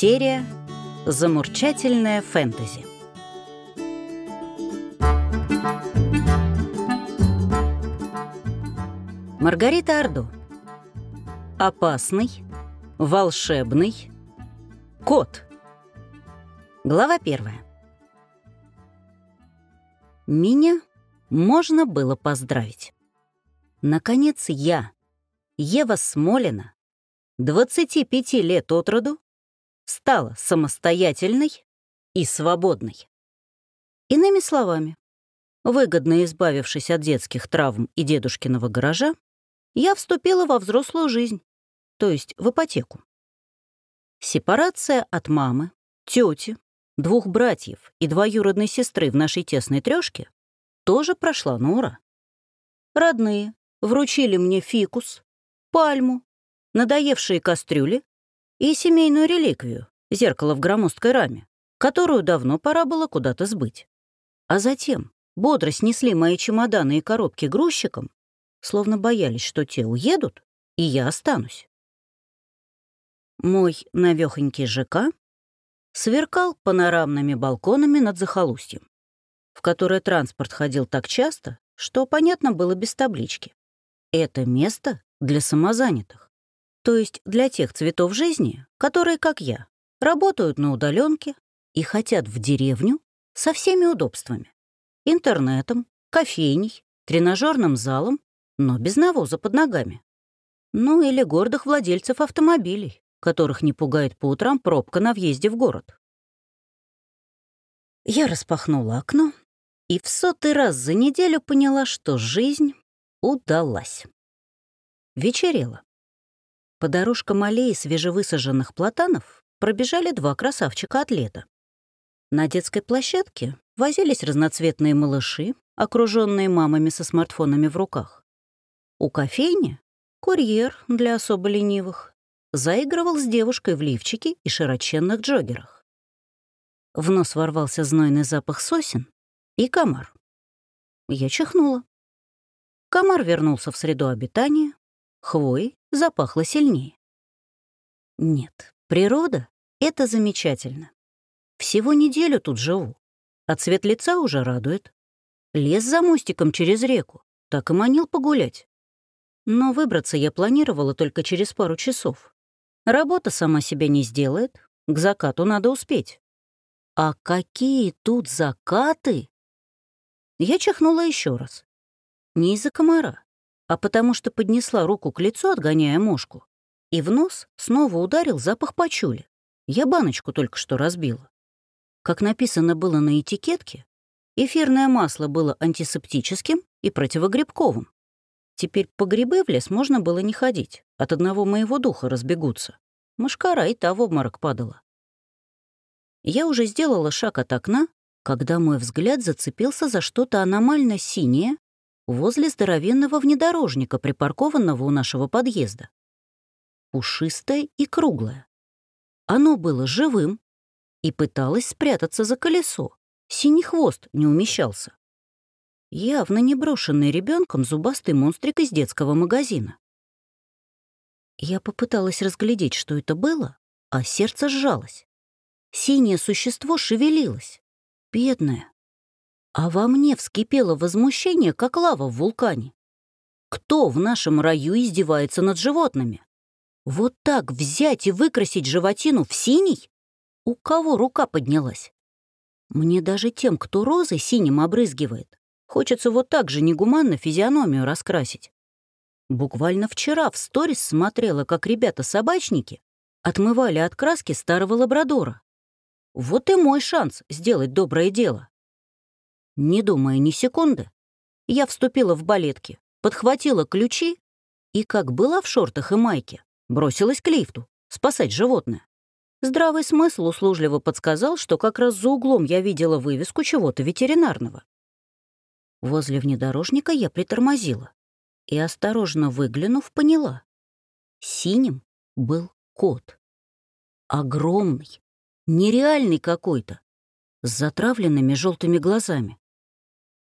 Серия «Замурчательная фэнтези». Маргарита Ордо. Опасный, волшебный, кот. Глава первая. Меня можно было поздравить. Наконец я, Ева Смолина, 25 лет от роду, стала самостоятельной и свободной. Иными словами, выгодно избавившись от детских травм и дедушкиного гаража, я вступила во взрослую жизнь, то есть в ипотеку. Сепарация от мамы, тети, двух братьев и двоюродной сестры в нашей тесной трёшке тоже прошла на ура. Родные вручили мне фикус, пальму, надоевшие кастрюли и семейную реликвию — зеркало в громоздкой раме, которую давно пора было куда-то сбыть. А затем бодро снесли мои чемоданы и коробки грузчикам, словно боялись, что те уедут, и я останусь. Мой навёхонький ЖК сверкал панорамными балконами над захолустьем, в которое транспорт ходил так часто, что понятно было без таблички. Это место для самозанятых, то есть для тех цветов жизни, которые, как я, работают на удаленке и хотят в деревню со всеми удобствами. Интернетом, кофейней, тренажерным залом, но без навоза под ногами. Ну или гордых владельцев автомобилей, которых не пугает по утрам пробка на въезде в город. Я распахнула окно и в сотый раз за неделю поняла, что жизнь удалась. Вечерело. По дорожкам аллеи свежевысаженных платанов пробежали два красавчика-атлета. На детской площадке возились разноцветные малыши, окруженные мамами со смартфонами в руках. У кофейни курьер для особо ленивых заигрывал с девушкой в лифчике и широченных джогерах. В нос ворвался знойный запах сосен и комар. Я чихнула. Комар вернулся в среду обитания, хвой запахло сильнее. Нет, природа — это замечательно. Всего неделю тут живу, а цвет лица уже радует. Лес за мостиком через реку, так и манил погулять. Но выбраться я планировала только через пару часов. Работа сама себя не сделает, к закату надо успеть. А какие тут закаты! Я чихнула еще раз. Не из-за комара, а потому что поднесла руку к лицу, отгоняя мошку, и в нос снова ударил запах пачули. Я баночку только что разбила. Как написано было на этикетке, эфирное масло было антисептическим и противогрибковым. Теперь по грибы в лес можно было не ходить, от одного моего духа разбегутся. Мышкара и та в обморок падала. Я уже сделала шаг от окна, когда мой взгляд зацепился за что-то аномально синее возле здоровенного внедорожника, припаркованного у нашего подъезда. Пушистое и круглое. Оно было живым и пыталось спрятаться за колесо. Синий хвост не умещался. Явно не брошенный ребенком зубастый монстрик из детского магазина. Я попыталась разглядеть, что это было, а сердце сжалось. Синее существо шевелилось. Бедное, а во мне вскипело возмущение, как лава в вулкане. Кто в нашем раю издевается над животными? Вот так взять и выкрасить животину в синий? У кого рука поднялась? Мне даже тем, кто розой синим обрызгивает, хочется вот так же негуманно физиономию раскрасить. Буквально вчера в сторис смотрела, как ребята-собачники отмывали от краски старого лабрадора. Вот и мой шанс сделать доброе дело. Не думая ни секунды, я вступила в балетки, подхватила ключи и, как была в шортах и майке, бросилась к лифту, спасать животное. Здравый смысл услужливо подсказал, что как раз за углом я видела вывеску чего-то ветеринарного. Возле внедорожника я притормозила и, осторожно выглянув, поняла. Синим был кот. Огромный, нереальный какой-то, с затравленными желтыми глазами.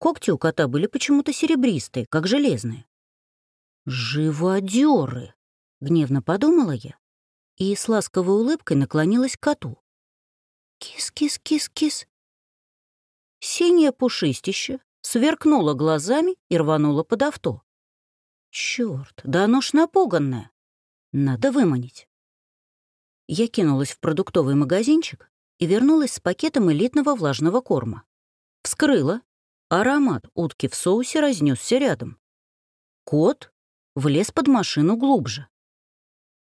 Когти у кота были почему-то серебристые, как железные. «Живодеры!» — гневно подумала я и с ласковой улыбкой наклонилась к коту. Кис-кис-кис-кис. Синее пушистище сверкнуло глазами и рвануло под авто. Черт, да оно ж напуганное. Надо выманить. Я кинулась в продуктовый магазинчик и вернулась с пакетом элитного влажного корма. Вскрыла. Аромат утки в соусе разнесся рядом. Кот влез под машину глубже.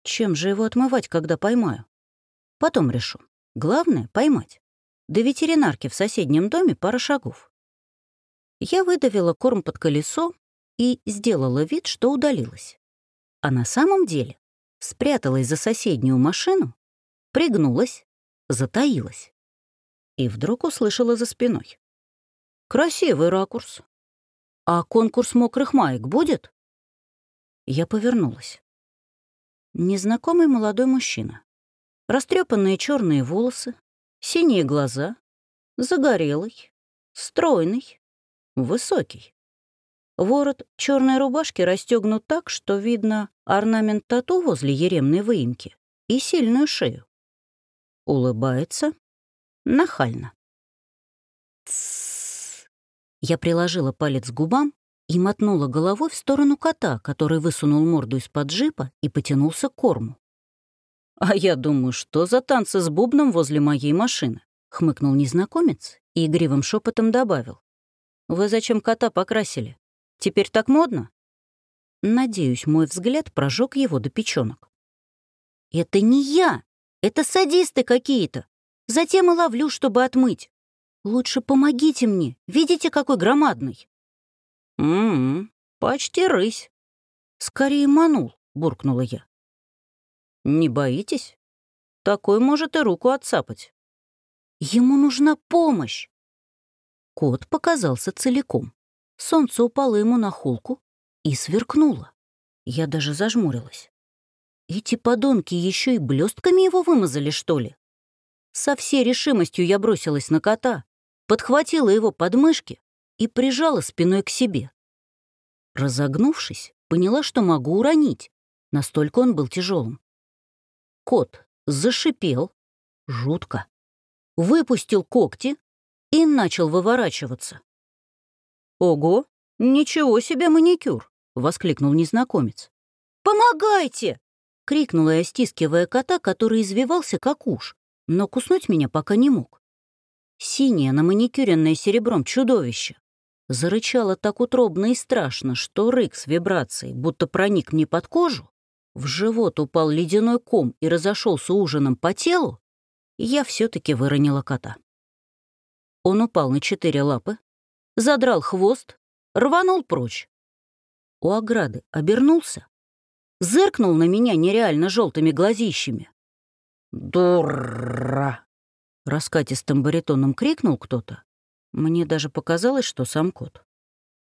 Чем же его отмывать, когда поймаю? Потом решу. Главное — поймать. До ветеринарки в соседнем доме пара шагов. Я выдавила корм под колесо и сделала вид, что удалилась. А на самом деле спряталась за соседнюю машину, пригнулась, затаилась. И вдруг услышала за спиной. «Красивый ракурс. А конкурс мокрых маек будет?» Я повернулась. Незнакомый молодой мужчина. Растрепанные черные волосы, синие глаза, загорелый, стройный, высокий. Ворот черной рубашки расстегнут так, что видно орнамент тату возле еремной выемки и сильную шею. Улыбается нахально. Тссс. Я приложила палец к губам и мотнула головой в сторону кота, который высунул морду из-под джипа и потянулся к корму. «А я думаю, что за танцы с бубном возле моей машины?» — хмыкнул незнакомец и игривым шепотом добавил. «Вы зачем кота покрасили? Теперь так модно?» Надеюсь, мой взгляд прожег его до печенок. «Это не я! Это садисты какие-то! Затем и ловлю, чтобы отмыть. Лучше помогите мне, видите, какой громадный?» «М-м, почти рысь». «Скорее манул», — буркнула я. «Не боитесь? Такой может и руку отцапать». «Ему нужна помощь!» Кот показался целиком. Солнце упало ему на холку и сверкнуло. Я даже зажмурилась. Эти подонки еще и блестками его вымазали, что ли? Со всей решимостью я бросилась на кота, подхватила его подмышки и прижала спиной к себе. Разогнувшись, поняла, что могу уронить, настолько он был тяжелым. Кот зашипел, жутко, выпустил когти и начал выворачиваться. «Ого, ничего себе маникюр!» — воскликнул незнакомец. «Помогайте!» — крикнула я, стискивая кота, который извивался как уж, но куснуть меня пока не мог. Синее на маникюренное серебром чудовище зарычало так утробно и страшно, что рык с вибрацией будто проник мне под кожу, в живот упал ледяной ком и разошелся ужином по телу, я все-таки выронила кота. Он упал на четыре лапы, задрал хвост, рванул прочь. У ограды обернулся, зыркнул на меня нереально желтыми глазищами. «Дура!» — раскатистым баритоном крикнул кто-то. Мне даже показалось, что сам кот.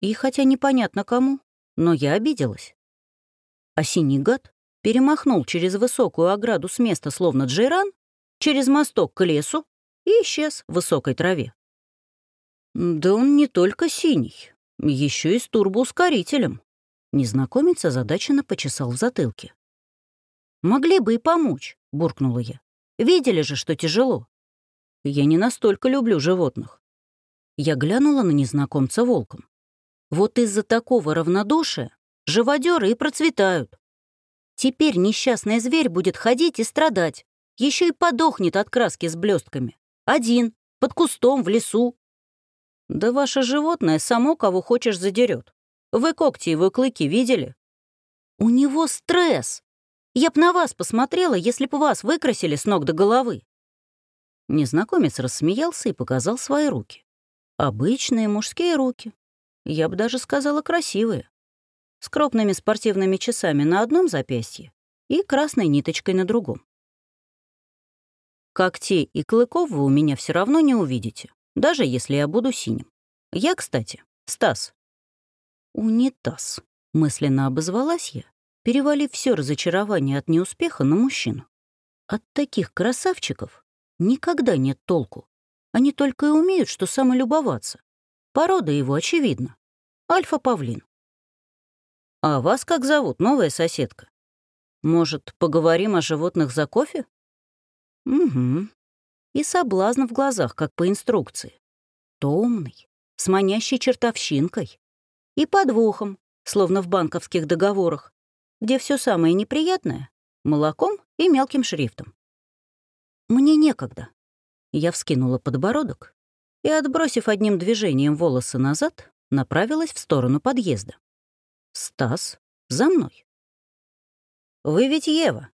И хотя непонятно кому, но я обиделась. А синий гад перемахнул через высокую ограду с места, словно джейран, через мосток к лесу и исчез в высокой траве. Да он не только синий, еще и с турбоускорителем. Незнакомец озадаченно почесал в затылке. «Могли бы и помочь», — буркнула я. «Видели же, что тяжело. Я не настолько люблю животных». Я глянула на незнакомца волком. Вот из-за такого равнодушия живодеры и процветают. Теперь несчастный зверь будет ходить и страдать. Еще и подохнет от краски с блестками. Один, под кустом, в лесу. Да ваше животное само кого хочешь задерет. Вы когти его клыки видели? У него стресс. Я б на вас посмотрела, если б вас выкрасили с ног до головы. Незнакомец рассмеялся и показал свои руки. Обычные мужские руки. Я бы даже сказала красивые с крупными спортивными часами на одном запястье и красной ниточкой на другом. Когтей и клыков вы у меня все равно не увидите, даже если я буду синим. Я, кстати, Стас. Унитаз, мысленно обозвалась я, перевалив все разочарование от неуспеха на мужчину. От таких красавчиков никогда нет толку. Они только и умеют, что самолюбоваться. Порода его очевидна. Альфа-павлин. «А вас как зовут, новая соседка?» Может, поговорим о животных за кофе? Угу. И соблазн в глазах, как по инструкции. Томный, с манящей чертовщинкой. И подвохом, словно в банковских договорах, где все самое неприятное — молоком и мелким шрифтом. Мне некогда. Я вскинула подбородок и, отбросив одним движением волосы назад, направилась в сторону подъезда. «Стас, за мной». «Вы ведь Ева,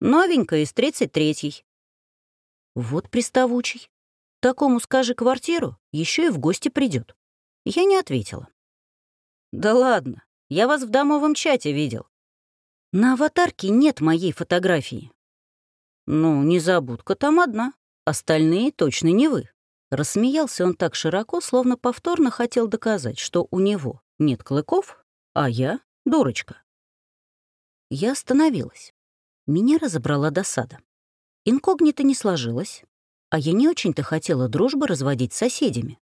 новенькая из 33-й». «Вот приставучий. Такому скажи квартиру, еще и в гости придет. Я не ответила. «Да ладно, я вас в домовом чате видел. На аватарке нет моей фотографии». «Ну, незабудка там одна, остальные точно не вы». Рассмеялся он так широко, словно повторно хотел доказать, что у него нет клыков, а я — дурочка. Я остановилась. Меня разобрала досада. Инкогнито не сложилось, а я не очень-то хотела дружбы разводить с соседями.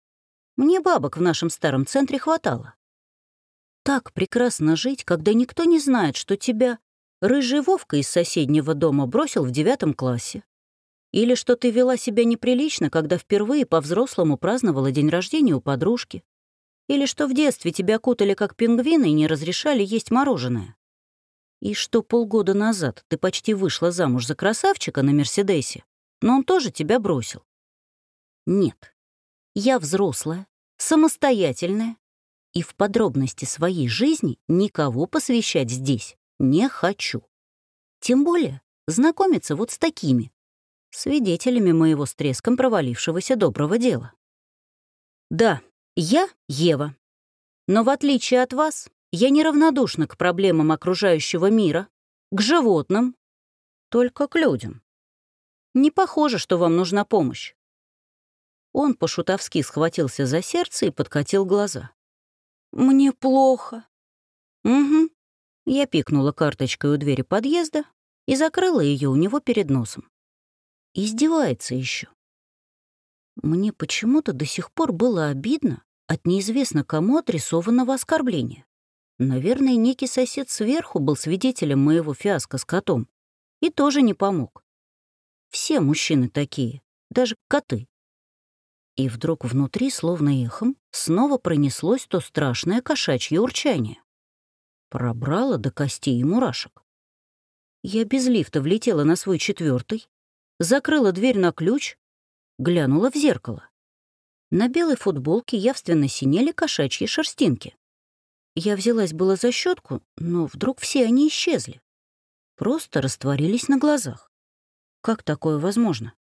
Мне бабок в нашем старом центре хватало. Так прекрасно жить, когда никто не знает, что тебя рыжий Вовка из соседнего дома бросил в девятом классе, или что ты вела себя неприлично, когда впервые по-взрослому праздновала день рождения у подружки. Или что в детстве тебя кутали как пингвины и не разрешали есть мороженое. И что полгода назад ты почти вышла замуж за красавчика на Мерседесе, но он тоже тебя бросил. Нет. Я взрослая, самостоятельная, и в подробности своей жизни никого посвящать здесь не хочу. Тем более знакомиться вот с такими, свидетелями моего с треском провалившегося доброго дела. Да, я Ева. Но в отличие от вас, я неравнодушна к проблемам окружающего мира, к животным, только к людям. Не похоже, что вам нужна помощь. Он по-шутовски схватился за сердце и подкатил глаза. «Мне плохо». «Угу». Я пикнула карточкой у двери подъезда и закрыла ее у него перед носом. Издевается еще. Мне почему-то до сих пор было обидно от неизвестно кому адресованного оскорбления. Наверное, некий сосед сверху был свидетелем моего фиаско с котом и тоже не помог. Все мужчины такие, даже коты. И вдруг внутри, словно эхом, снова пронеслось то страшное кошачье урчание. Пробрало до костей и мурашек. Я без лифта влетела на свой четвертый, закрыла дверь на ключ, глянула в зеркало. На белой футболке явственно синели кошачьи шерстинки. Я взялась было за щетку, но вдруг все они исчезли. Просто растворились на глазах. Как такое возможно?